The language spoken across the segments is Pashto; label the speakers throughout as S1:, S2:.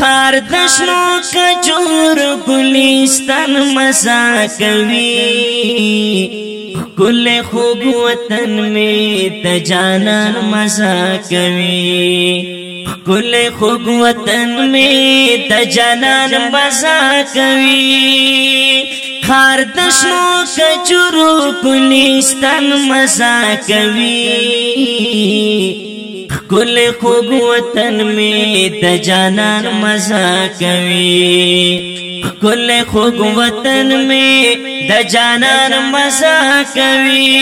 S1: خار دشنو کجور گلستان مزا کوي کل خوب وطن می د جانان مزا کوي کل خوب وطن می د جانان مزا کوي خار دشنو کجور گلستان مزا کوي ګل خوب وطن می د جانان مزه کوي ګل خوب وطن می د جانان مزه کوي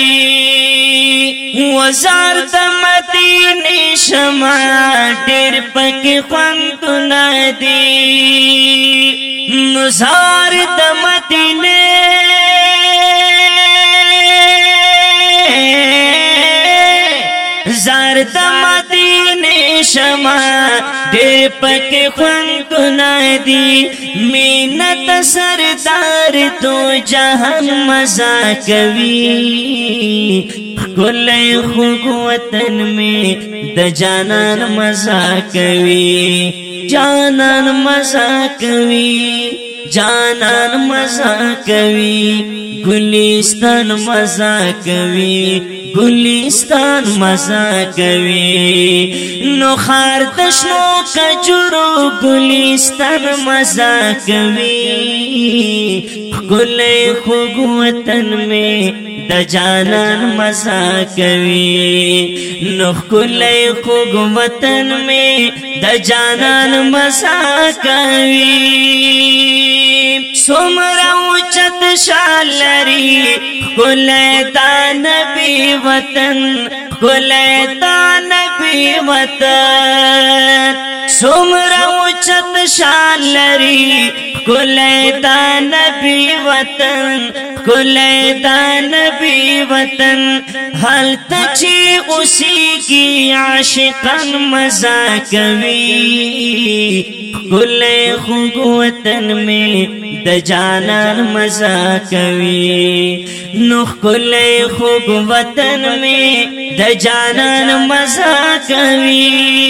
S1: وزار د مدینه شمع ډېر پکې خوند نه دی نزار د مدینه زار د شما ډېر پکې خوندونه دي مینت سردار تو جهان مزا کوي ګل خوګوتن می د جانان مزا کوي جانان مزا کوي جانان مزا کوي ګلستان مزا کوي ګلستان مزا کوي نو خار تشنو کجرو ګلستان مزا کوي ګلې خوګوتن می د جانان مزا کوي نو خلې خوګ وطن می د جانان مزا کوي سمرا اچت شالری خل نبی وطن خل نبی وطن سمرا اچت شالری خل نبی وطن خل نبی وطن حل تچی اسی کی عاشقان مزا مزہ ګل خوګو وطن می د جانان مزا کوي نو ګل خوګو وطن می د جانان مزا کوي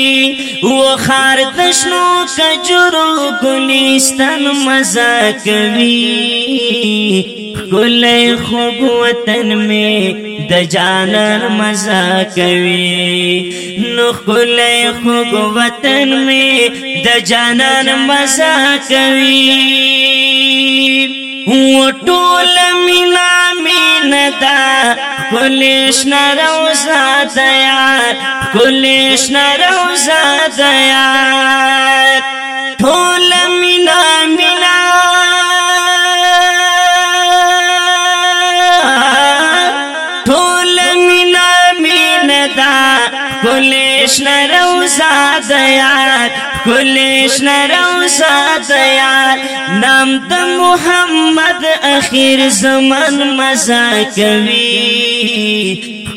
S1: و خار تشنو کجرو ګلستان مزا کوي ګلې خوب وطن می د جانان مزه کوي نو ګلې خوب وطن می د جانان مزه کوي و ټول مینا مینا دا کلیش نروزا دیار کلیش نروزا دیار تشنه رو ساتیا نام د محمد اخیر زمان مزا کوي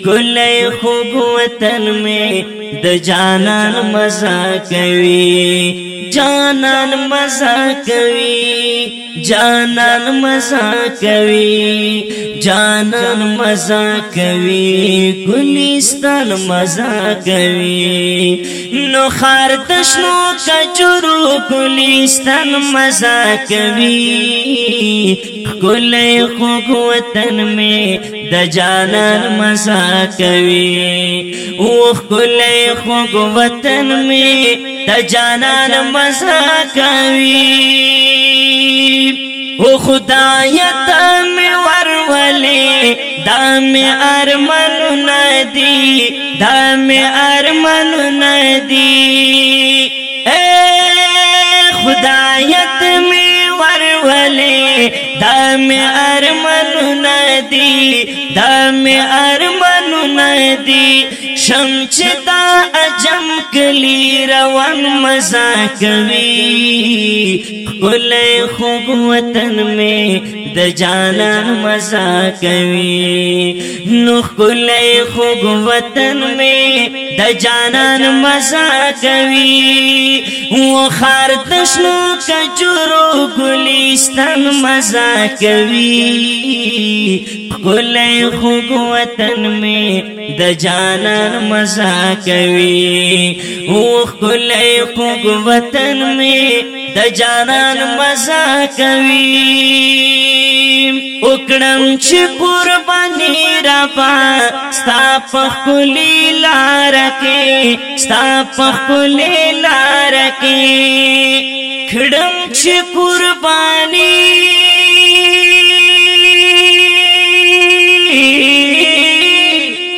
S1: کله خوب وطن می د جانان مزا کوي جانان مزا کوي جانان مزا کوي جانان مزا کوي ګلستان مزا کوي نو خار تشنو کجرو ګلستان مزا کوي ګلې خوګ وطن می د جانان مزا کوي او ګلې خوګ وطن می د جانان مزا کوي او خدای ته می ورولې دا می ارمن ندی دا می ارمن ندی اے خدایت می ورولې دا می ارمن ندی دا می ارمن ندی شم چې دا اجم کلی روان مزا کوي کله خوب وطن مې د جانا مزا کوي نو کله خوب وطن مې د جانان مزا کوي و خار تشنو کجورو ګلستان مزا کوي کله خوګ وطن می د جانان مزا کوي و کله خوګ وطن می د جانان مزا کوي وکړم چې قرباني را پا ستا په خلی لار کې ستا په خلی لار کې خړم چې قرباني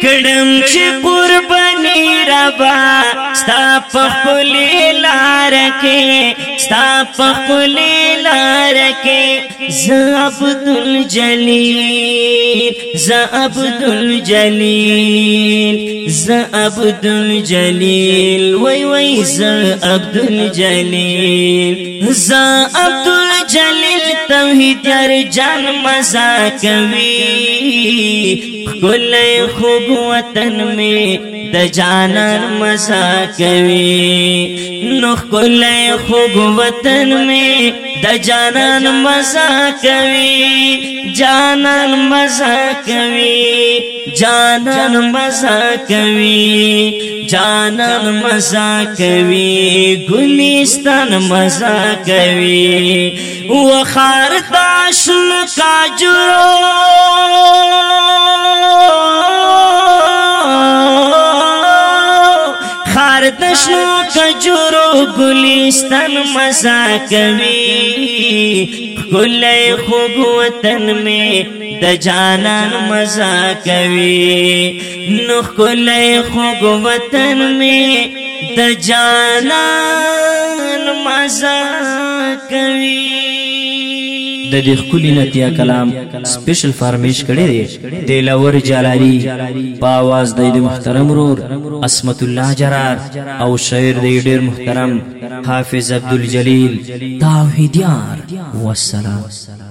S1: خړم چې ربا ستا په خپل لار کې ستا په خپل لار کې زعبد الجلیل زعبد الجلیل زعبد الجلیل وای وای زعبد الجلیل زعبد الجلیل توحید یار جان مزا کوي کله خوب وطن می د جانان مسا کوي نو خپل خوګ وطن می د جانان مسا کوي جانان مسا کوي جانان مسا کوي جانان مسا کوي ګلستان مسا کوي و خار داشن کاجرو اردشنو کجورو گلستان مزا کوي کله خوب وطن می د جانان مزا کوي نو کله خوب وطن می د جانان مزا کوي د دې خولي نتیا کلام سپیشل فارمیش کړی دی د لور جلالی په आवाज د دې محترم رور اسمت الله جرار او شاعر د ډیر محترم حافظ عبد الجلیل توحیدیار والسلام